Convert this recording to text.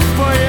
for.